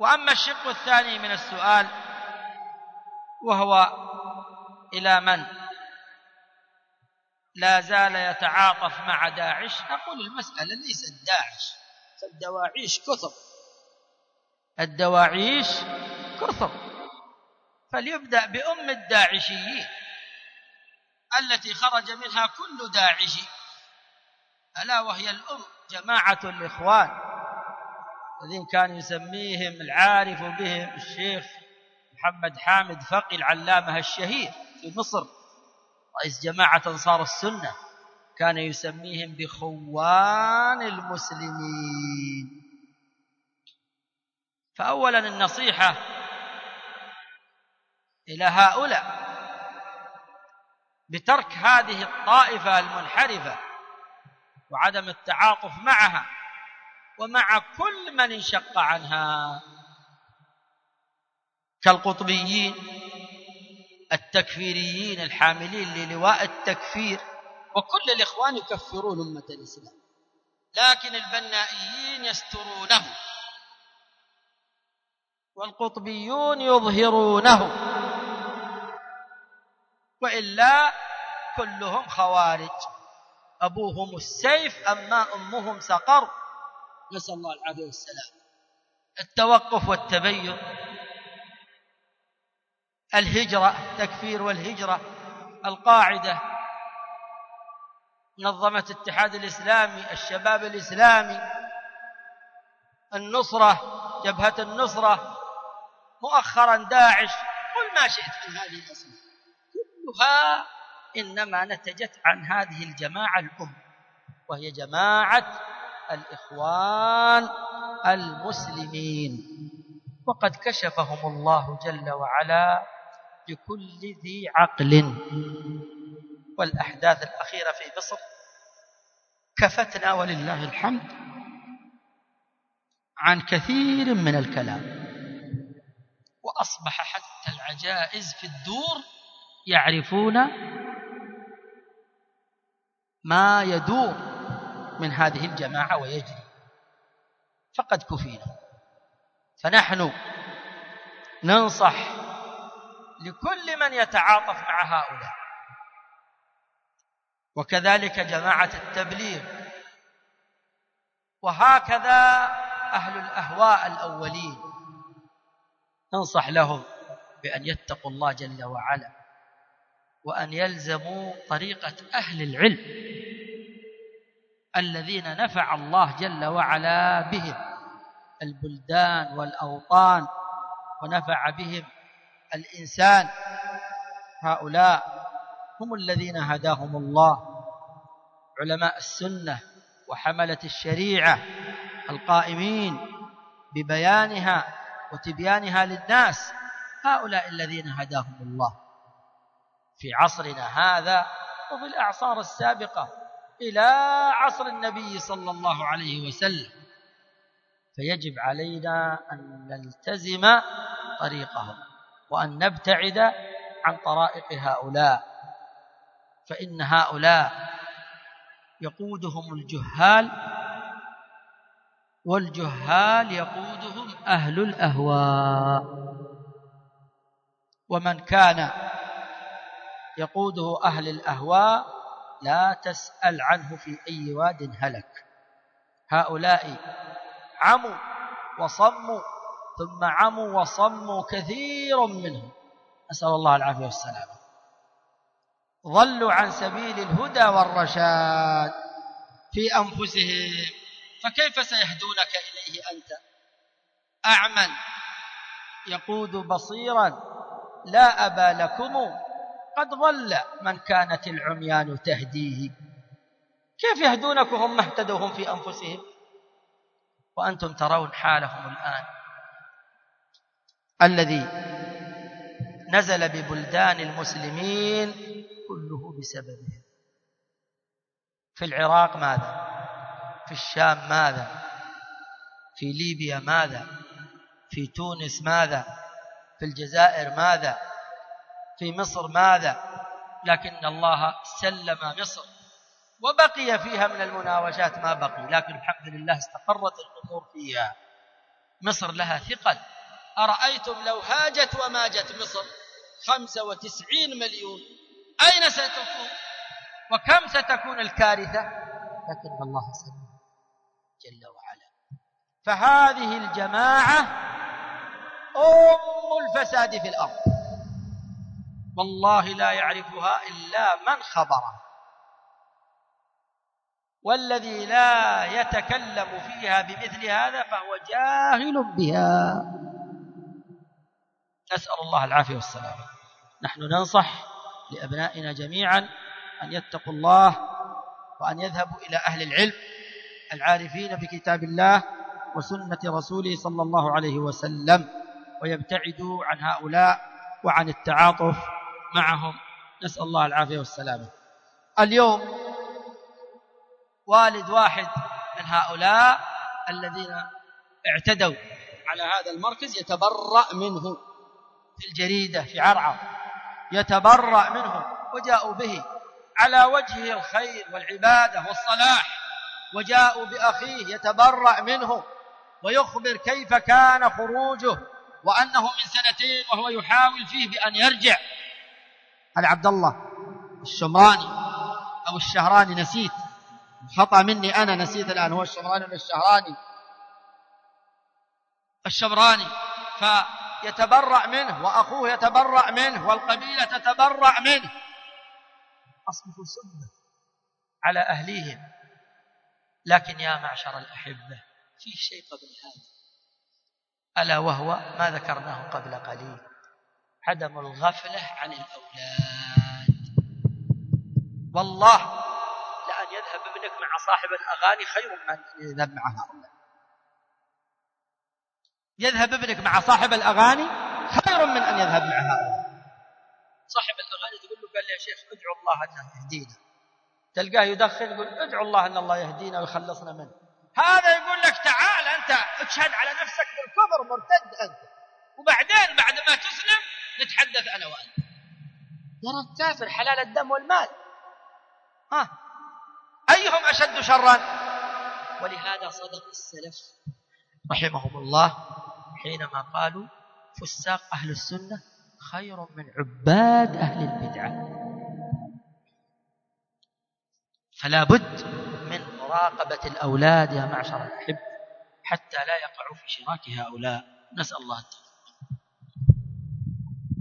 وأما الشق الثاني من السؤال وهو إلى من؟ لا زال يتعاطف مع داعش. نقول المسألة ليست داعش فالدواعيش كثر. الدواعيش كثر. فليبدأ بأم الداعشيين التي خرج منها كل داعشي ألا وهي الأم جماعة الإخوان. الذين كان يسميهم العارف بهم الشيخ محمد حامد فقي العلامة الشهير في مصر رئيس جماعة أنصار السنة كان يسميهم بخوان المسلمين. فأولا النصيحة إلى هؤلاء بترك هذه الطائفة المنحرفة وعدم التعاطف معها. ومع كل من انشق عنها. كالقطبيين التكفيريين الحاملين للواء التكفير. وكل الإخوان يكفرون أمة الإسلام. لكن البنائيين يسترونه والقطبيون يظهرونه. وإلا كلهم خوارج. أبوهم السيف أما أمهم سقر. نسأل الله العافية والسلام. التوقف والتبين. الهجرة التكفير والهجرة. القاعدة. منظمة الاتحاد الإسلامي الشباب الإسلامي. النصرة جبهة النصرة. مؤخرا داعش. قل ما شئت من هذه الأسماء كلها إنما نتجت عن هذه الجماعة الأم وهي جماعة الإخوان المسلمين. وقد كشفهم الله جل وعلا لكل ذي عقل. والأحداث الأخيرة في مصر كفتنا ولله الحمد عن كثير من الكلام. وأصبح حتى العجائز في الدور يعرفون ما يدور. من هذه الجماعة ويجري. فقد كفينا. فنحن ننصح لكل من يتعاطف مع هؤلاء. وكذلك جماعة التبليغ. وهكذا أهل الأهواء الأولين ننصح لهم بأن يتقوا الله جل وعلا وأن يلزموا طريقة أهل العلم. الذين نفع الله جل وعلا بهم. البلدان والأوطان ونفع بهم. الإنسان هؤلاء هم الذين هداهم الله. علماء السنة وحملة الشريعة القائمين ببيانها وتبيانها للناس. هؤلاء الذين هداهم الله. في عصرنا هذا وفي الأعصار السابقة. إلى عصر النبي صلى الله عليه وسلم. فيجب علينا أن نلتزم طريقهم وأن نبتعد عن طرائق هؤلاء. فإن هؤلاء يقودهم الجهال والجهال يقودهم أهل الأهواء. ومن كان يقوده أهل الأهواء لا تسأل عنه في أي واد هلك. هؤلاء عموا وصموا ثم عموا وصموا كثير منهم. نسأل الله العافية والسلامة. ضلوا عن سبيل الهدى والرشاد في أنفسهم. فكيف سيهدونك إليه أنت؟ أعمى يقود بصيرا لا أبا لكم قد ضل من كانت العميان تهديه كيف يهدونك هم اهتدوهم في أنفسهم. وأنتم ترون حالهم الآن. الذي نزل ببلدان المسلمين كله بسببه. في العراق ماذا؟ في الشام ماذا؟ في ليبيا ماذا؟ في تونس ماذا؟ في الجزائر ماذا؟ في مصر ماذا؟ لكن الله سلم مصر. وبقي فيها من المناوشات ما بقي لكن الحمد لله استقرت الأمور فيها. مصر لها ثقل. أرأيتم لو هاجت وماجت مصر خمسة وتسعين مليون أين ستكون؟ وكم ستكون الكارثة؟ لكن الله سلم جل وعلا. فهذه الجماعة أم الفساد في الأرض. والله لا يعرفها إلا من خبره والذي لا يتكلم فيها بمثل هذا فهو جاهل بها. نسأل الله العافية والسلامة نحن ننصح لأبنائنا جميعا أن يتقوا الله وأن يذهبوا إلى أهل العلم العارفين بكتاب الله وسنة رسوله صلى الله عليه وسلم ويبتعدوا عن هؤلاء وعن التعاطف معهم. نسأل الله العافية والسلامة. اليوم والد واحد من هؤلاء الذين اعتدوا على هذا المركز يتبرأ منه. في الجريدة في عرعر يتبرأ منه وجاءوا به على وجهه الخير والعبادة والصلاح وجاءوا بأخيه يتبرأ منه ويخبر كيف كان خروجه وأنه من سنتين وهو يحاول فيه بأن يرجع. هذا عبد الله الشمراني أو الشهراني نسيت. خطأ مني أنا نسيت الآن. هو الشمراني ولا الشهراني؟ الشمراني. فيتبرأ منه وأخوه يتبرأ منه والقبيلة تتبرأ منه. أصبح سنة على أهليهم. لكن يا معشر الأحبة في شيء قبل هذا؟ ألا وهو ما ذكرناه قبل قليل. عدم الغفلة عن الأولاد. والله يذهب ابنك مع صاحب الأغاني خير من يذهب مع هؤلاء. يذهب ابنك مع صاحب الأغاني خير من أن يذهب مع هؤلاء. صاحب الأغاني تقول له قال لي يا شيخ ادعو الله أنه يهدينا. تلقاه يدخن يقول ادعو الله أن الله يهدينا ويخلصنا منه. هذا يقول لك تعال أنت اشهد على نفسك بالكفر مرتد أنت. وبعدين بعد ما تسلم نتحدث أنا وأنت. يرى الكافر حلال الدم والمال. ها. أيهم أشد شرا؟ ولهذا صدق السلف رحمهم الله حينما قالوا فساق أهل السنة خير من عباد أهل البدعة. فلا بد من مراقبة الأولاد يا معشر الأحب حتى لا يقعوا في شراك هؤلاء. نسأل الله التوفيق.